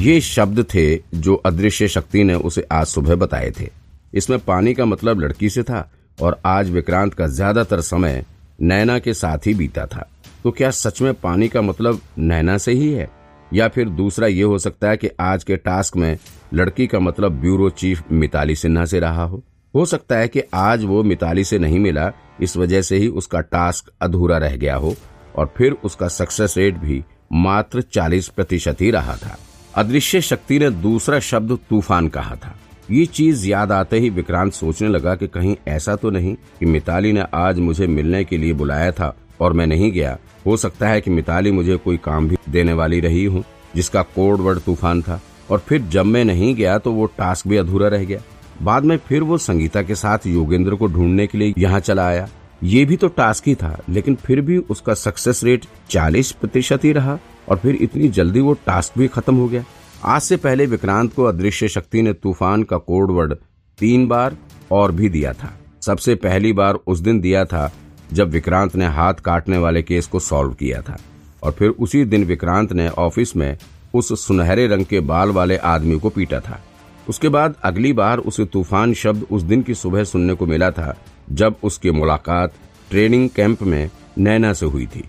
ये शब्द थे जो अदृश्य शक्ति ने उसे आज सुबह बताए थे। इसमें पानी का मतलब लड़की से था और आज विक्रांत का ज़्यादातर समय नैना के साथ ही बीता था। तो क्या सच में पानी का मतलब नैना से ही है? या फिर दूसरा ये हो सकता है कि आज के टास्क में लड़की का मतलब ब्यूरो चीफ मिताली सिन्हा से रहा हो? हो सकता है कि आज वो मिताली से नहीं मिला, इस वजह से ही उसका टास्क अधूरा रह गया हो और फिर उसका सक्सेस रेट भी मात्र 40 प्रतिशत ही रहा था। अदृश्य शक्ति ने दूसरा शब्द तूफ़ान कहा था। ये चीज़ याद आते ही विक्रांत सोचने लगा कि कहीं ऐसा तो नहीं कि मिताली ने आज मुझे मिलने के लिए बुलाया था और मैं नहीं गया। हो सकता है कि मिताली मुझे कोई काम भी देने वाली रही हूँ, जिसका कोड वर्ड तूफ़ान था, और फिर जब मैं नहीं गया तो वो टास्क भी अधूरा रह गया। बाद में फिर वो संगीता के साथ योगेंद्र को ढूँढने के लिए यहाँ चला आया। ये भी तो टास्क ही था, लेकिन फिर भी उसका सक्सेस रेट 40 प्रतिशत ही रहा। और फिर इतनी जल्दी वो टास्क भी खत्म हो गया। आज से पहले विक्रांत को अदृश्य शक्ति ने तूफ़ान का कोडवर्ड तीन बार और भी दिया था। सबसे पहली बार उस दिन दिया था जब विक्रांत ने हाथ काटने वाले केस को सॉल्व किया था। और फिर उसी दिन विक्रांत ने ऑफ़िस में उस सुनहरे रंग के बाल वाले आदमी को पीटा था। उसके बाद अगली बार उसे तूफ़ान शब्द उस दिन की सुबह सुनने को मिला था जब उसकी मुलाकात ट्रेनिंग कैंप में नैना से हुई थी।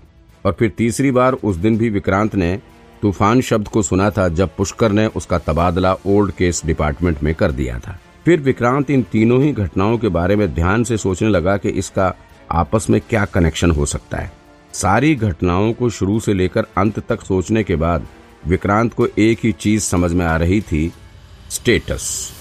और फिर तीसरी बार उस दिन भी विक्रांत ने तूफ़ान शब्द को सुना था जब पुष्कर ने उसका तबादला ओल्ड केस डिपार्टमेंट में कर दिया था। फिर विक्रांत इन तीनों ही घटनाओं के बारे में ध्यान से सोचने लगा कि इसका आपस में क्या कनेक्शन हो सकता है। सारी घटनाओं को शुरू से लेकर अंत तक सोचने के बाद विक्रांत को एक ही चीज़ समझ में आ रही थी, स्टेटस।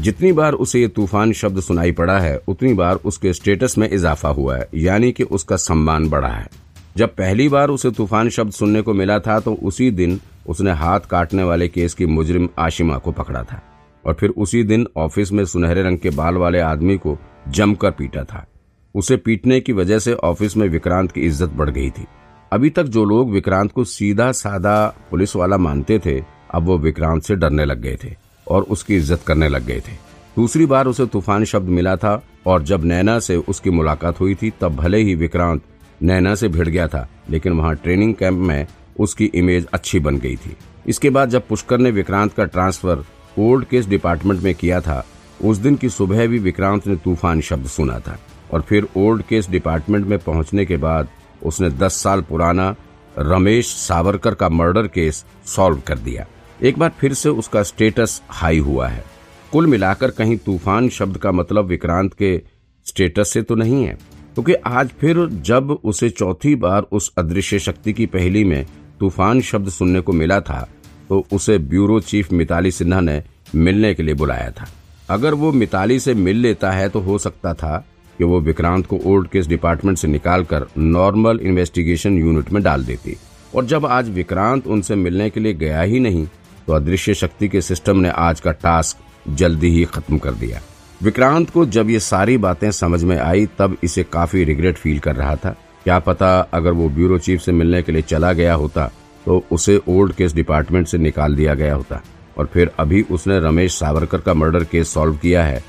जितनी बार उसे ये तूफ़ान शब्द सुनाई पड़ा है, उतनी बार उसके स्टेटस में इजाफा हुआ है, यानी कि उसका सम्मान बढ़ा है। जब पहली बार उसे तूफ़ान शब्द सुनने को मिला था तो उसी दिन उसने हाथ काटने वाले केस की मुजरिम आशिमा को पकड़ा था और फिर उसी दिन ऑफ़िस में सुनहरे रंग के बाल वाले आदमी को जमकर पीटा था। उसे पीटने की वजह से ऑफ़िस में विक्रांत की इज़्ज़त बढ़ गई थी। अभी तक जो लोग विक्रांत को सीधा साधा पुलिस वाला मानते थे, अब वो विक्रांत से डरने लग गए थे। और उसकी इज़्ज़त करने लग गए थे। दूसरी बार उसे तूफ़ान शब्द मिला था और जब नैना से उसकी मुलाकात हुई थी, तब भले ही विक्रांत नैना से भिड़ गया था, लेकिन वहाँ ट्रेनिंग कैंप में उसकी इमेज अच्छी बन गई थी। इसके बाद जब पुष्कर ने विक्रांत का ट्रांसफ़र ओल्ड केस डिपार्टमेंट में किया था, उस दिन की सुबह भी विक्रांत ने तूफ़ान शब्द सुना था और फिर ओल्ड केस डिपार्टमेंट में पहुँचने के बाद उसने दस साल पुराना रमेश सावरकर का मर्डर केस सॉल्व कर दिया। एक बार फिर से उसका स्टेटस हाई हुआ है। कुल मिलाकर कहीं तूफ़ान शब्द का मतलब विक्रांत के स्टेटस से तो नहीं है, क्योंकि तो आज फिर जब उसे चौथी बार उस अदृश्य शक्ति की पहली में तूफ़ान शब्द सुनने को मिला था तो उसे ब्यूरो चीफ मिताली सिन्हा ने मिलने के लिए बुलाया था। अगर वो मिताली से मिल लेता है तो हो सकता था कि वो विक्रांत को ओल्ड केस डिपार्टमेंट से निकालकर नॉर्मल इन्वेस्टिगेशन यूनिट में डाल देती। और जब आज विक्रांत उनसे मिलने के लिए गया ही नहीं तो अदृश्य शक्ति के सिस्टम ने आज का टास्क जल्दी ही खत्म कर दिया। विक्रांत को जब ये सारी बातें समझ में आई, तब इसे काफ़ी रिग्रेट फील कर रहा था। क्या पता अगर वो ब्यूरो चीफ से मिलने के लिए चला गया होता तो उसे ओल्ड केस डिपार्टमेंट से निकाल दिया गया होता। और फिर अभी उसने रमेश सावरकर का मर्डर केस सॉल्व किया है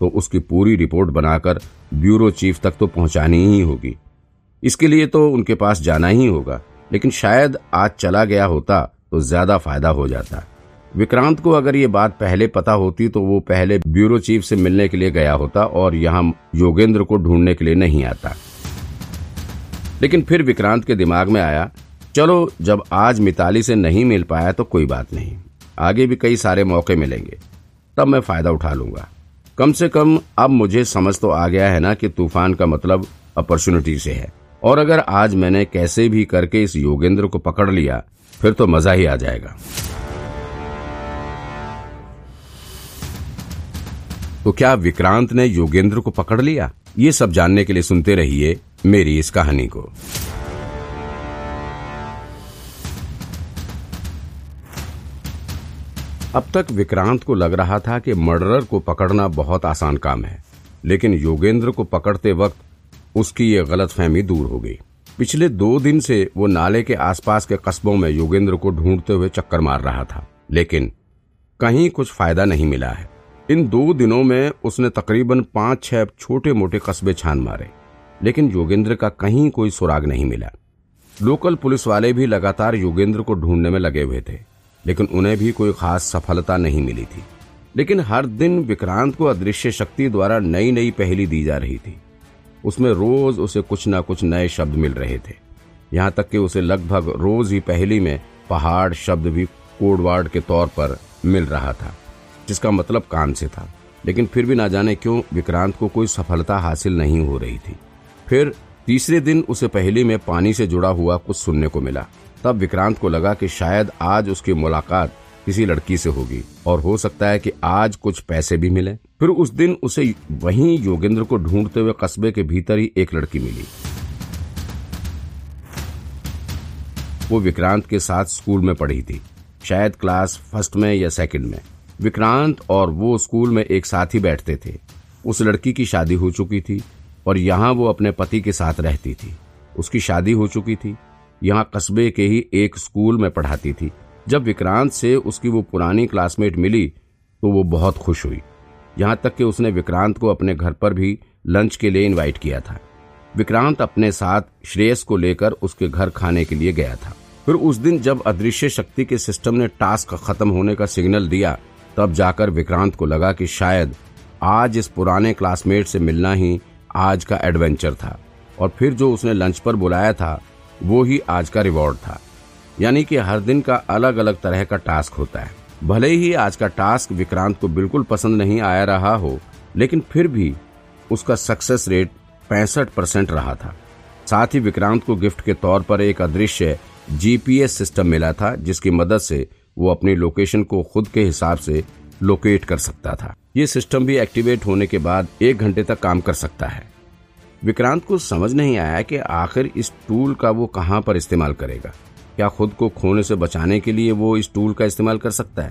तो उसकी पूरी रिपोर्ट बनाकर ब्यूरो चीफ तक तो पहुंचानी ही होगी। इसके लिए तो उनके पास जाना ही होगा, लेकिन शायद आज चला गया होता तो ज़्यादा फ़ायदा हो जाता विक्रांत को अगर ये बात पहले पता होती तो वो पहले ब्यूरो चीफ से मिलने के लिए गया होता और यहाँ योगेंद्र को ढूँढने के लिए नहीं आता। लेकिन फिर विक्रांत के दिमाग में आया, चलो, जब आज मिताली से नहीं मिल पाया तो कोई बात नहीं। आगे भी कई सारे मौके मिलेंगे। तब मैं फ़ायदा उठा लूँगा। कम से कम अब मुझे समझ तो आ गया है ना कि तूफ़ान का मतलब अपॉर्चुनिटी से है। और अगर आज मैंने कैसे भी करके इस योगेंद्र को पकड़ लिया, फिर तो मज़ा ही आ जाएगा। तो क्या विक्रांत ने योगेंद्र को पकड़ लिया? ये सब जानने के लिए सुनते रहिए मेरी इस कहानी को। अब तक विक्रांत को लग रहा था कि मर्डरर को पकड़ना बहुत आसान काम है, लेकिन योगेंद्र को पकड़ते वक्त उसकी ये गलत फहमी दूर हो गई। पिछले दो दिन से वो नाले के आसपास के कस्बों में योगेंद्र को ढूंढते हुए चक्कर मार रहा था, लेकिन कहीं कुछ फ़ायदा नहीं मिला है। इन दो दिनों में उसने तकरीबन पाँच छह छोटे मोटे कस्बे छान मारे, लेकिन योगेंद्र का कहीं कोई सुराग नहीं मिला। लोकल पुलिस वाले भी लगातार योगेंद्र को ढूँढने में लगे हुए थे, लेकिन उन्हें भी कोई खास सफलता नहीं मिली थी। लेकिन हर दिन विक्रांत को अदृश्य शक्ति द्वारा नई नई पहली दी जा रही थी। उसमें रोज उसे कुछ न कुछ नए शब्द मिल रहे थे। यहाँ तक कि उसे लगभग रोज ही पहली में पहाड़ शब्द भी कोडवार्ड के तौर पर मिल रहा था, जिसका मतलब काम से था। लेकिन फिर भी ना जाने क्यों विक्रांत को कोई सफलता हासिल नहीं हो रही थी। फिर तीसरे दिन उसे पहली में पानी से जुड़ा हुआ कुछ सुनने को मिला। तब विक्रांत को लगा कि शायद आज उसकी मुलाकात किसी लड़की से होगी। और हो सकता है कि आज कुछ पैसे भी मिले। फिर उस दिन उसे वहीं योगेंद्र को ढूंढते हुए कस्बे के भीतर ही एक लड़की मिली। वो विक्रांत के साथ स्कूल में पढ़ी थी। शायद क्लास फ़र्स्ट में या सेकंड में। विक्रांत और वो स्कूल में एक साथ ही बैठते थे। उस लड़की की शादी हो चुकी थी और यहाँ वो अपने पति के साथ रहती थी। उसकी शादी हो चुकी थी। यहाँ कस्बे के ही एक स्कूल में पढ़ाती थी। जब विक्रांत से उसकी वो पुरानी क्लासमेट मिली तो वो बहुत खुश हुई। यहाँ तक कि उसने विक्रांत को अपने घर पर भी लंच के लिए इनवाइट किया था। विक्रांत अपने साथ श्रेयस को लेकर उसके घर खाने के लिए गया था। फिर उस दिन जब अदृश्य शक्ति के सिस्टम ने टास्क खत्म होने का सिग्नल दिया, तब जाकर विक्रांत को लगा कि शायद आज इस पुराने क्लासमेट से मिलना ही आज का एडवेंचर था। और फिर जो उसने लंच पर बुलाया था, वो ही आज का रिवॉर्ड था। यानी कि हर दिन का अलग अलग तरह का टास्क होता है। भले ही आज का टास्क विक्रांत को बिल्कुल पसंद नहीं आया रहा हो, लेकिन फिर भी उसका सक्सेस रेट पैंसठ परसेंट रहा था। साथ ही विक्रांत को गिफ्ट के तौर पर एक अदृश्य जीपीएस सिस्टम मिला था, जिसकी मदद से वो अपनी लोकेशन को खुद के हिसाब से लोकेट कर सकता था। ये सिस्टम भी एक्टिवेट होने के बाद एक घंटे तक काम कर सकता है। विक्रांत को समझ नहीं आया कि आखिर इस टूल का वो कहाँ पर इस्तेमाल करेगा। क्या खुद को खोने से बचाने के लिए वो इस टूल का इस्तेमाल कर सकता है?